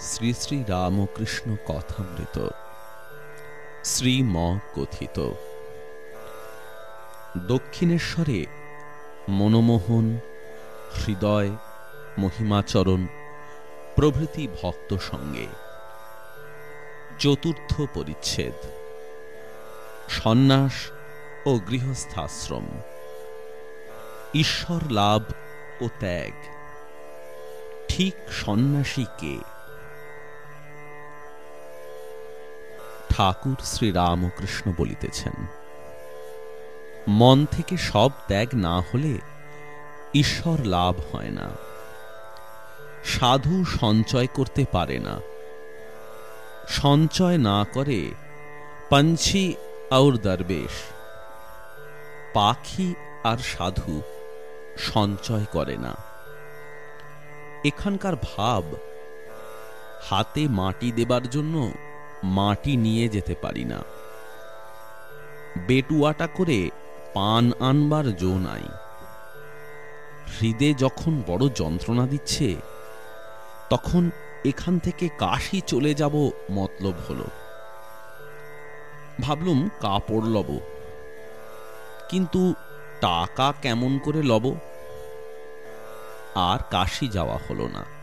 শ্রী শ্রী রামকৃষ্ণ কথামৃত। শ্রীম কথিত। দক্ষিণেশ্বরে মনমোহন, হৃদয়, মহিমাচরণ, প্রভৃতি ভক্ত সঙ্গে। চতুর্থ পরিচ্ছেদ। সন্ন্যাস ও গৃহস্থাশ্রম। ঈশ্বর লাভ ও ত্যাগ। ঠিক সন্ন্যাসী কে? ঠাকুর শ্রীরামকৃষ্ণ বলিতেছেন, মন থেকে সব ত্যাগ না হলে ঈশ্বর লাভ হয় না, সাধু সঞ্চয় করতে পারে না, সঞ্চয় না করে পঞ্ছি আর দরবেশ, পাখি আর সাধু সঞ্চয় করে না। এখানকার ভাব হাতে মাটি দেবার জন্য মাটি নিয়ে যেতে পারি না। বেটুয়াটা করে পান আনবার জো নাই। হৃদে যখন বড় যন্ত্রণা দিচ্ছে, তখন এখান থেকে কাশি চলে যাব মতলব হলো। ভাবলুম কাপড় লব, কিন্তু টাকা কেমন করে লব? আর কাশি যাওয়া হলো না।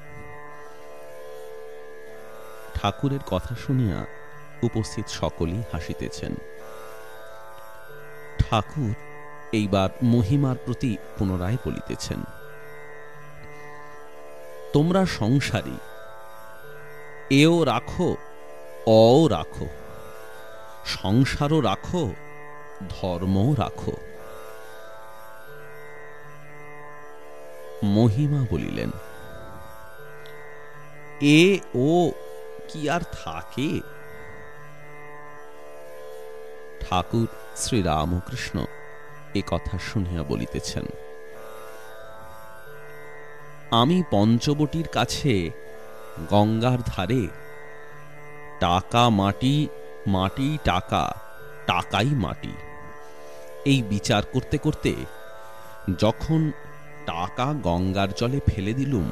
ঠাকুরের কথা শুনিয়া উপস্থিত সকলেই হাসিতেছেন। ঠাকুর এইবার মহিমার প্রতি পুনরায় বলিতেছেন, তোমরা সংসারী, এও রাখো, অও রাখো, সংসারও রাখো, ধর্মও রাখো। মহিমা বলিলেন, এ ও কি আর থাকে? ঠাকুর শ্রীরামকৃষ্ণ এ কথা শুনিয়া বলিতেছেন, আমি পঞ্চবটির কাছে গঙ্গার ধারে টাকা মাটি মাটি টাকা, টাকাই মাটি। এই বিচার করতে করতে যখন টাকা গঙ্গার জলে ফেলে দিলুম,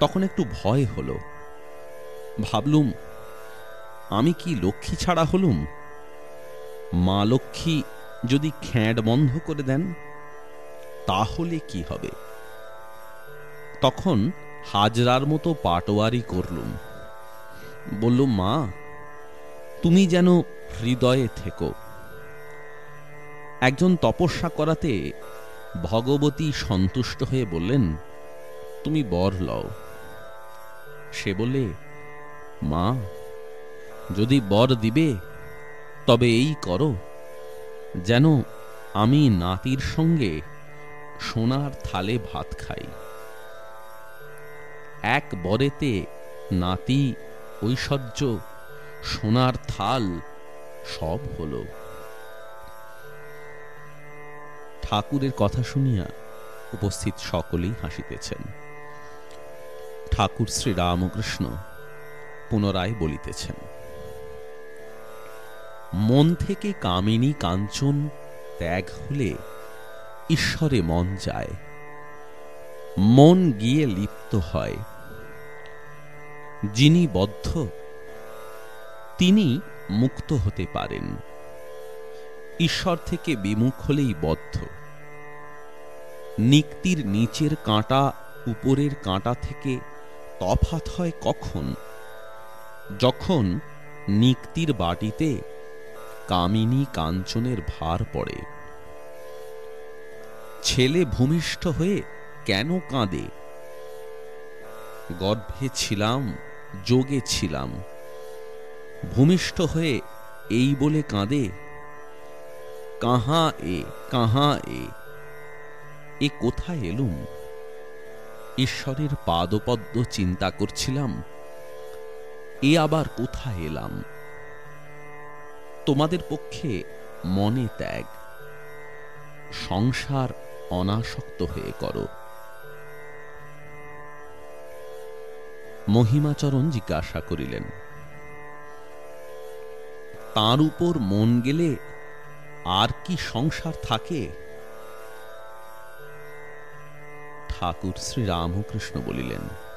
তখন একটু ভয় হলো। ভাবলুম, আমি কি লক্ষ্মী ছাড়া হলুম? মা লক্ষ্মী যদি খ্যাঁট বন্ধ করে দেন, তাহলে কি হবে? তখন হাজরার মতো পাটোয়ারি করলুম। বললুম, মা, তুমি যেন হৃদয়ে থেকো। একজন তপস্যা করাতে ভগবতী সন্তুষ্ট হয়ে বললেন, তুমি বর লও। সে বলে মা, যদি বর দিবে, তবে এই করো। যেন আমি নাতির সঙ্গে সোনার থালে ভাত খাই। এক বরেতে নাতি, ঐশ্বর্য, সোনার থাল সব হল। ঠাকুরের কথা শুনিয়া উপস্থিত সকলেই হাসিতেছেন। ঠাকুর শ্রী রামকৃষ্ণ পুনরায় বলিতেছেন, মন থেকে কামিনী কাঞ্চন ত্যাগ হলে ঈশ্বরে মন যায়, মন গিয়ে লিপ্ত হয়। যিনি বদ্ধ, তিনি মুক্ত হতে পারেন। ঈশ্বর থেকে বিমুখ হলেই বদ্ধ। নিক্তির নিচের কাঁটা উপরের কাঁটা থেকে তফাত হয় কখন? যখন নিক্তির বাটিতে কামিনী কাঞ্চনের ভার পড়ে, ছেলে ভূমিষ্ঠ হয়ে কেন কাঁদে? গর্ভে ছিলাম, যোগে ছিলাম। ভূমিষ্ঠ হয়ে এই বলে কাঁদে, কাহা এ কাহা এ এ কোথায় এলুম? ঈশ্বরের পাদপদ্ম চিন্তা করছিলাম এ আবার কোথায় এলাম? তোমাদের পক্ষে মনে ত্যাগ। সংসার অনাসক্ত হয়ে করো। মহিমাচরণ জিজ্ঞাসা করিলেন, তার উপর মন গেলে আর কি সংসার থাকে? ঠাকুর শ্রী রামকৃষ্ণ বলিলেন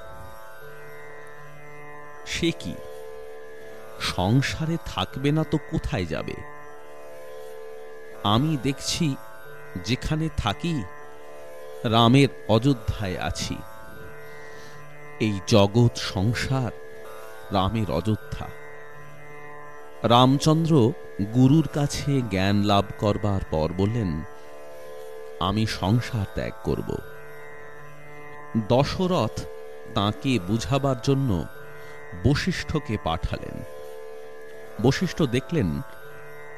সে কি? সংসারে থাকবে না তো কোথায় যাবে? আমি দেখছি যেখানে থাকি, রামের অযোধ্যায় আছি। এই জগৎ সংসার রামের অযোধ্যা। রামচন্দ্র গুরুর কাছে জ্ঞান লাভ করবার পর বললেন, আমি সংসার ত্যাগ করব। দশরথ তাকে বুঝাবার জন্য বশিষ্ঠকে পাঠালেন। বশিষ্ঠ দেখলেন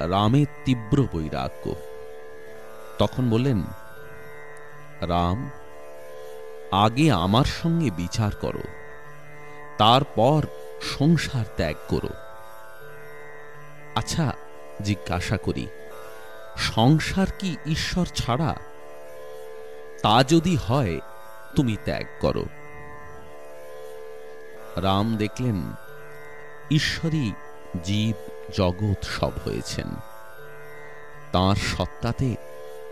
রামের তীব্র বৈরাগ্য। তখন বললেন, রাম, আগে আমার সঙ্গে বিচার করো, তারপর সংসার ত্যাগ করো। আচ্ছা জিজ্ঞাসা করি, সংসার কি ঈশ্বর ছাড়া? তা যদি হয়, তুমি ত্যাগ করো। রাম দেখলেন, ঈশ্বরই জীব জগৎ সব হয়েছেন। তাঁর সত্তাতে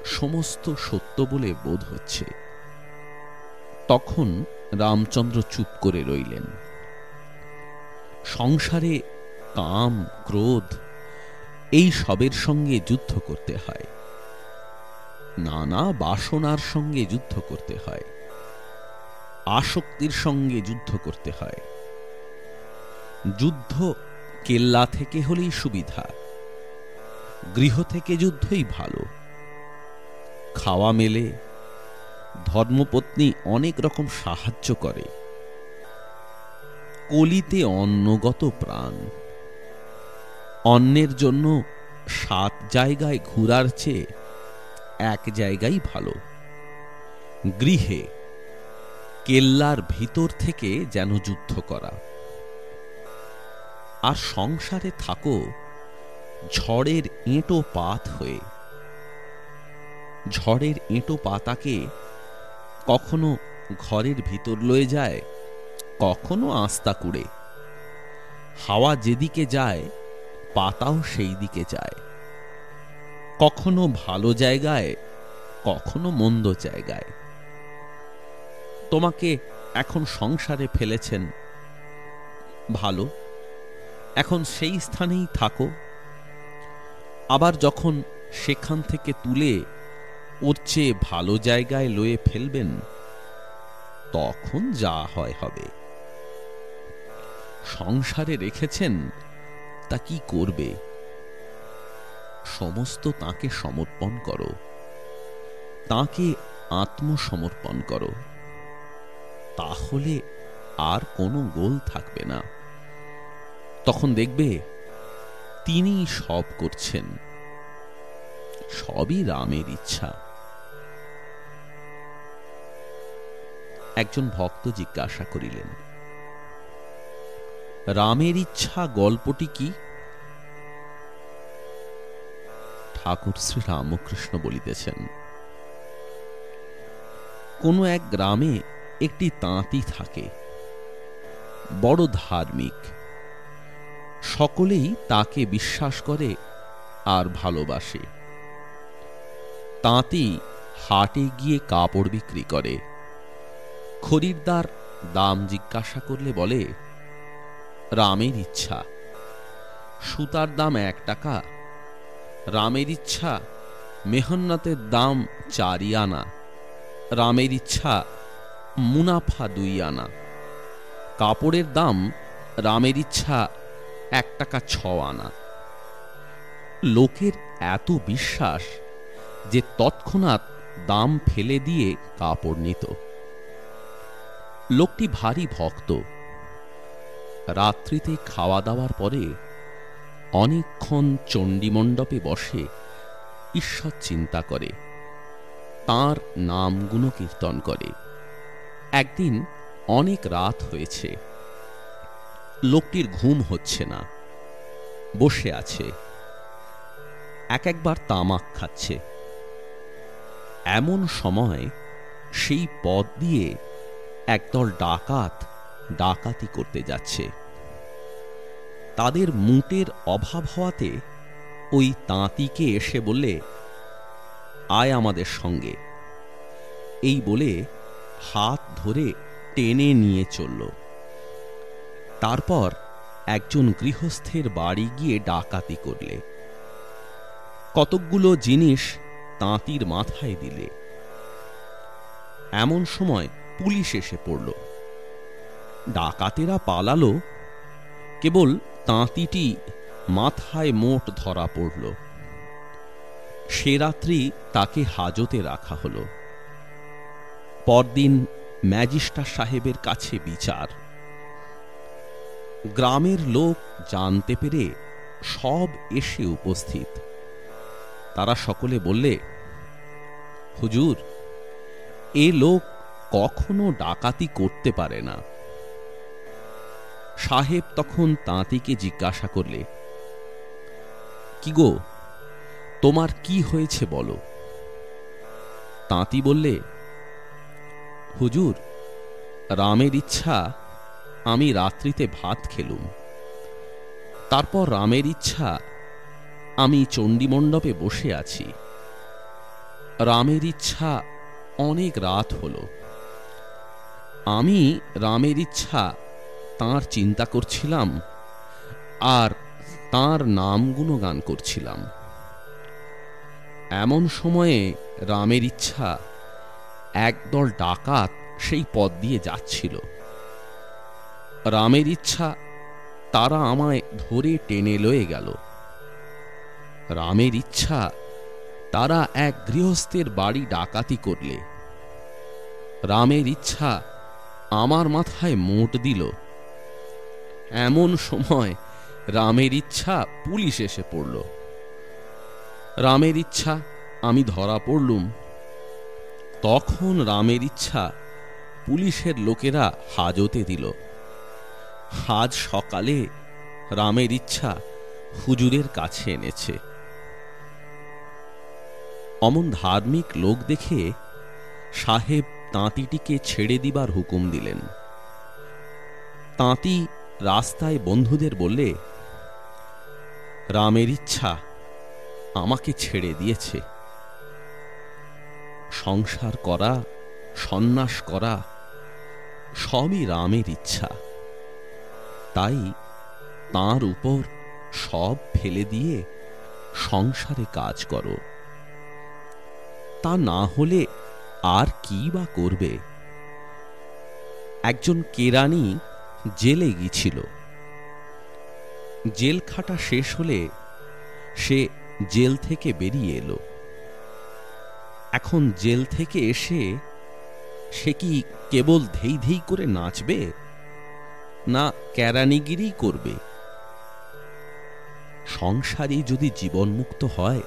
সমস্ত সত্য বলে বোধ হচ্ছে। তখন রামচন্দ্র চুপ করে রইলেন। সংসারে কাম, ক্রোধ, এই সবের সঙ্গে যুদ্ধ করতে হয়। নানা বাসনার সঙ্গে যুদ্ধ করতে হয়। আসক্তির সঙ্গে যুদ্ধ করতে হয়। যুদ্ধ কেল্লা থেকে হলেই সুবিধা। গৃহ থেকে যুদ্ধই ভালো। খাওয়া মেলে। ধর্মপত্নী অনেক রকম সাহায্য করে। কলিতে অন্নগত প্রাণ। অন্যের জন্য সাত জায়গায় ঘুরার চেয়ে এক জায়গায় ভালো। গৃহে, কেল্লার ভিতর থেকে যেন যুদ্ধ করা। আর সংসারে থাকো ঝড়ের এঁটো পাত হয়ে। ঝড়ের এঁটো পাতাকে কখনো ঘরের ভিতর লয়ে যায়, কখনো আস্তা কুড়ে। হাওয়া যেদিকে যায়, পাতাও সেই দিকে যায়। কখনো ভালো জায়গায়, কখনো মন্দ জায়গায়। তোমাকে এখন সংসারে ফেলেছেন ভালো এখন সেই স্থানেই থাকো। আবার যখন সেখান থেকে তুলে ওর চেয়ে ভালো জায়গায় লয়ে ফেলবেন, তখন যা হয় হবে। সংসারে রেখেছেন, তা কি করবে? সমস্ত তাকে সমর্পণ করো। তাকে আত্মসমর্পণ করো। তাহলে আর কোনো গোল থাকবে না। তখন দেখবে তিনি সব করছেন। সবই রামের ইচ্ছা। একজন ভক্ত জিজ্ঞাসা করিলেন, রামের ইচ্ছা গল্পটি কি? ঠাকুর শ্রী রামকৃষ্ণ বলিতেছেন, কোনো এক গ্রামে একটি তাঁতি থাকে, বড় ধার্মিক। সকলেই তাকে বিশ্বাস করে আর ভালোবাসে। তাঁতি হাটে গিয়ে কাপড় বিক্রি করে। খরিদ্দার দাম জিজ্ঞাসা করলে বলে, রামের ইচ্ছা। সুতার দাম এক টাকা। রামের ইচ্ছা, মেহন্নতের দাম চারি আনা। রামের ইচ্ছা, মুনাফা দুই আনা। কাপড়ের দাম রামের ইচ্ছা এক টাকা ছ আনা। লোকের এত বিশ্বাস যে তৎক্ষণাৎ দাম ফেলে দিয়ে কাপড় নিত। লোকটি ভারী ভক্ত। রাত্রিতে খাওয়া দাওয়ার পরে অনেকক্ষণ চণ্ডীমণ্ডপে বসে ঈশ্বর চিন্তা করে, তার নাম গুণকীর্তন করে। একদিন অনেক রাত হয়েছে। লোকটির ঘুম হচ্ছে না। বসে আছে। এক একবার তামাক খাচ্ছে। এমন সময় সেই পথ দিয়ে একদল ডাকাত ডাকাতি করতে যাচ্ছে। তাদের মুটের অভাব হওয়াতে ওই তাঁতিকে এসে বললে, আয় আমাদের সঙ্গে। এই বলে হাত ধরে টেনে নিয়ে চলল। তারপর একজন গৃহস্থের বাড়ি গিয়ে ডাকাতি করলে। কতকগুলো জিনিস তাঁতির মাথায় দিলে। এমন সময় পুলিশ এসে পড়ল। ডাকাতেরা পালালো, কেবল তাঁতিটি মাথায় মোট ধরা পড়ল। সে রাত্রি তাকে হাজতে রাখা হলো। পরদিন ম্যাজিস্ট্রার সাহেবের কাছে বিচার। গ্রামের লোক জানতে পেরে সব এসে উপস্থিত। তারা সকলে বললে, হুজুর, এ লোক কখনো ডাকাতি করতে পারে না। সাহেব তখন তাঁতিকে জিজ্ঞাসা করলে, কি গো, তোমার কি হয়েছে বলো? তাঁতি বললে, হুজুর, রামের ইচ্ছা আমি রাত্রিতে ভাত খেলুম। তারপর রামের ইচ্ছা, আমি চণ্ডীমণ্ডপে বসে আছি। রামের ইচ্ছা অনেক রাত হল। আমি রামের ইচ্ছা তার চিন্তা করছিলাম আর তার নাম গুণগান করছিলাম। এমন সময়ে রামের ইচ্ছা একদল ডাকাত সেই পথ দিয়ে যাচ্ছিল। রামের ইচ্ছা তারা আমায় ধরে টেনে লয়ে গেল। রামের ইচ্ছা তারা এক গৃহস্থের বাড়ি ডাকাতি করলে। রামের ইচ্ছা আমার মাথায় মোট দিল। এমন সময় রামের ইচ্ছা পুলিশ এসে পড়ল। রামের ইচ্ছা আমি ধরা পড়লুম। তখন রামের ইচ্ছা পুলিশের লোকেরা হাজতে দিল। আজ সকালে রামের ইচ্ছা হুজুরের কাছে এনেছে। অমন ধার্মিক লোক দেখে সাহেব তাঁতিটিকে ছেড়ে দিবার হুকুম দিলেন। তাঁতি রাস্তায় বন্ধুদের বললে, রামের ইচ্ছা আমাকে ছেড়ে দিয়েছে। সংসার করা, সন্ন্যাস করা, সবই রামের ইচ্ছা। তাই তার উপর সব ফেলে দিয়ে সংসারে কাজ করো। তা না হলে আর কি বা করবে? একজন কেরানি জেলে গিয়েছিল। জেল খাটা শেষ হলে সে জেল থেকে বেরিয়ে এলো। এখন জেল থেকে এসে সে কি কেবল ধেই ধেই করে নাচবে? না ক্যারানিগিরি করবে। সংসারী যদি জীবনমুক্ত হয়,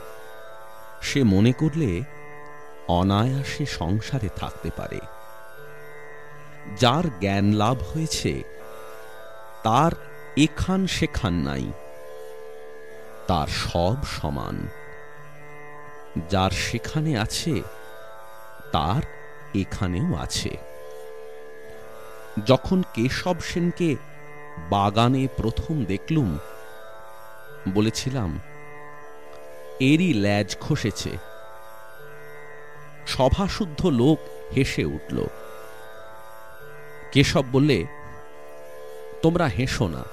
সে মনে করলে অনায়াসে সংসারে থাকতে পারে। যার জ্ঞান লাভ হয়েছে, তার এখান সেখান নাই। তার সব সমান। যার সেখানে আছে, তার এখানেও আছে। যখন কেশব সেনকে বাগানে প্রথম দেখলুম, বলেছিলাম, এরই ল্যাজ খসেছে সভাশুদ্ধ লোক হেসে উঠল। কেশব বললে, তোমরা হেসো না,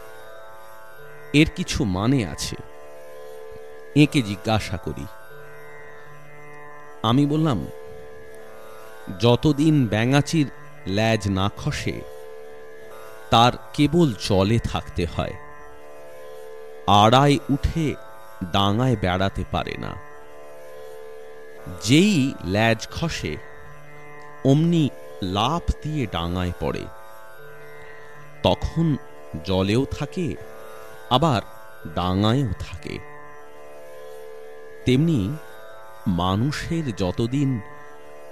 এর কিছু মানে আছে। একে জিজ্ঞাসা করি। আমি বললাম, যতদিন ব্যাঙাচির ল্যাজ না খসে তার কেবল জলে থাকতে হয়। আড়ায় উঠে ডাঙায় বেড়াতে পারে না। যেই ল্যাজ খসে, অমনি লাফ দিয়ে ডাঙায় পড়ে। তখন জলেও থাকে, আবার ডাঙায়ও থাকে। তেমনি মানুষের যতদিন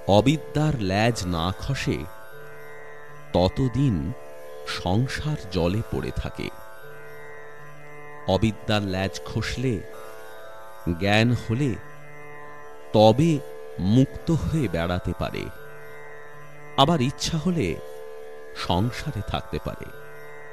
অবিদ্যার ল্যাজ না খসে, ততদিন সংসার জলে পড়ে থাকে। অবিদ্যার ল্যাজ খসলে, জ্ঞান হলে তবে মুক্ত হয়ে বেড়াতে পারে। আবার ইচ্ছা হলে সংসারে থাকতে পারে।